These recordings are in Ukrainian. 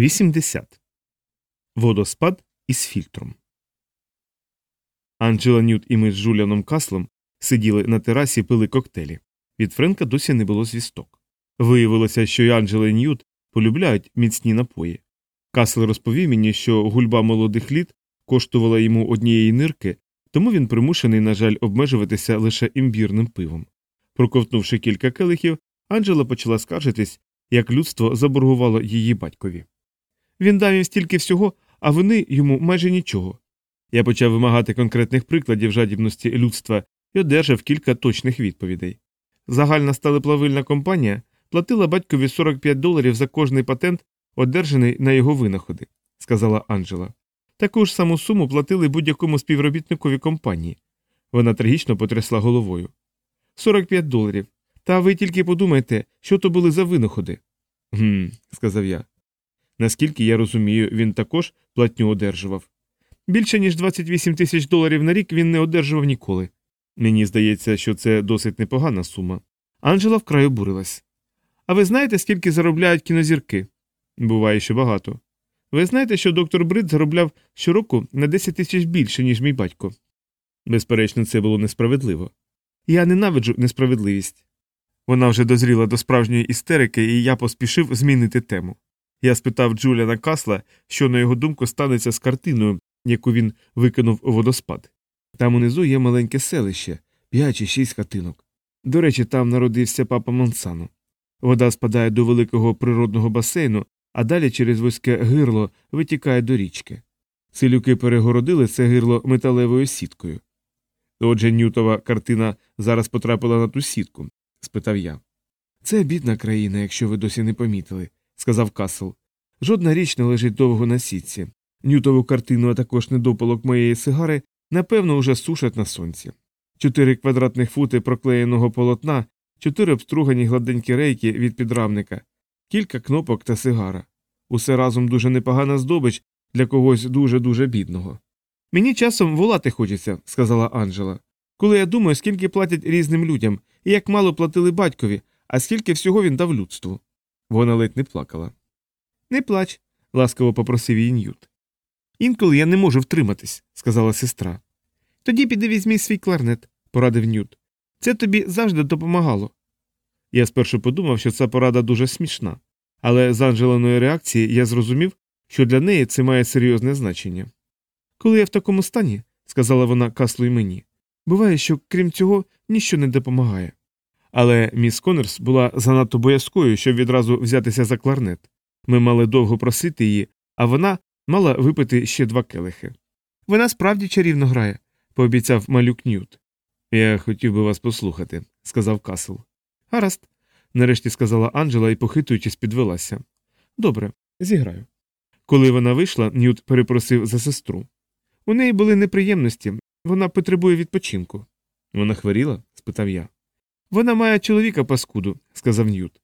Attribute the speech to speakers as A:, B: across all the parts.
A: 80. Водоспад із фільтром. Анджела Ньют і ми з Жуліаном Каслом сиділи на терасі пили коктейлі. Від Френка досі не було звісток. Виявилося, що й Анджела і Ньют полюбляють міцні напої. Касл розповів мені, що гульба молодих літ коштувала йому однієї нирки, тому він примушений, на жаль, обмежуватися лише імбірним пивом. Проковтнувши кілька келихів, Анджела почала скаржитись, як людство заборгувало її батькові. Він дав їм стільки всього, а вони йому майже нічого. Я почав вимагати конкретних прикладів жадібності людства і одержав кілька точних відповідей. Загальна сталеплавильна компанія платила батькові 45 доларів за кожний патент, одержаний на його винаходи, сказала Анджела. Таку ж саму суму платили будь-якому співробітникові компанії. Вона трагічно потрясла головою. 45 доларів. Та ви тільки подумайте, що то були за винаходи. Гм, сказав я. Наскільки я розумію, він також платню одержував. Більше ніж 28 тисяч доларів на рік він не одержував ніколи. Мені здається, що це досить непогана сума. Анджела вкрай обурилась. А ви знаєте, скільки заробляють кінозірки? Буває ще багато. Ви знаєте, що доктор Брид заробляв щороку на 10 тисяч більше, ніж мій батько. Безперечно, це було несправедливо. Я ненавиджу несправедливість. Вона вже дозріла до справжньої істерики, і я поспішив змінити тему. Я спитав Джуліана Касла, що, на його думку, станеться з картиною, яку він викинув у водоспад. Там унизу є маленьке селище, п'ять чи шість хатинок. До речі, там народився папа Монсано. Вода спадає до великого природного басейну, а далі через вузьке гирло витікає до річки. Селюки перегородили це гирло металевою сіткою. Отже, Ньютова картина зараз потрапила на ту сітку? спитав я. Це бідна країна, якщо ви досі не помітили, сказав Касл. Жодна річ не лежить довго на сітці. Ньютову картину, а також недопалок моєї сигари, напевно, уже сушать на сонці. Чотири квадратних фути проклеєного полотна, чотири обстругані гладенькі рейки від підрамника, кілька кнопок та сигара. Усе разом дуже непогана здобич для когось дуже дуже бідного. Мені часом волати хочеться, сказала Анджела. Коли я думаю, скільки платять різним людям, і як мало платили батькові, а скільки всього він дав людству. Вона ледь не плакала. Не плач, ласкаво попросив її Ньют. Інколи я не можу втриматись, сказала сестра. Тоді піди візьмі свій кларнет, порадив Ньют. Це тобі завжди допомагало. Я спершу подумав, що ця порада дуже смішна, але з Анджеленої реакції я зрозумів, що для неї це має серйозне значення. Коли я в такому стані, сказала вона каслу й мені, буває, що крім цього ніщо не допомагає. Але міс Коннорс була занадто боязкою, щоб відразу взятися за кларнет. Ми мали довго просити її, а вона мала випити ще два келихи. Вона справді чарівно грає, пообіцяв малюк Ньют. Я хотів би вас послухати, сказав Касл. Гаразд, нарешті сказала Анджела і, похитуючись, підвелася. Добре, зіграю. Коли вона вийшла, Ньют перепросив за сестру. У неї були неприємності, вона потребує відпочинку. Вона хворіла? спитав я. Вона має чоловіка паскуду, сказав Ньют.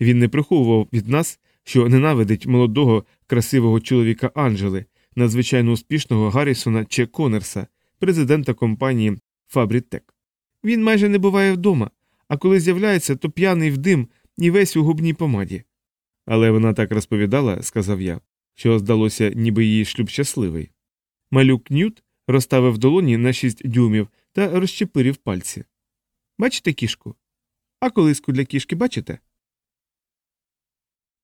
A: Він не приховував від нас, що ненавидить молодого, красивого чоловіка Анджели, надзвичайно успішного Гаррісона Че Конерса, президента компанії Фабрітек. Він майже не буває вдома, а коли з'являється, то п'яний в дим і весь у губній помаді. Але вона так розповідала, сказав я, що здалося, ніби її шлюб щасливий. Малюк Ньют розставив долоні на шість дюймів та розчепирів пальці. Бачите кішку? А колиску для кішки бачите?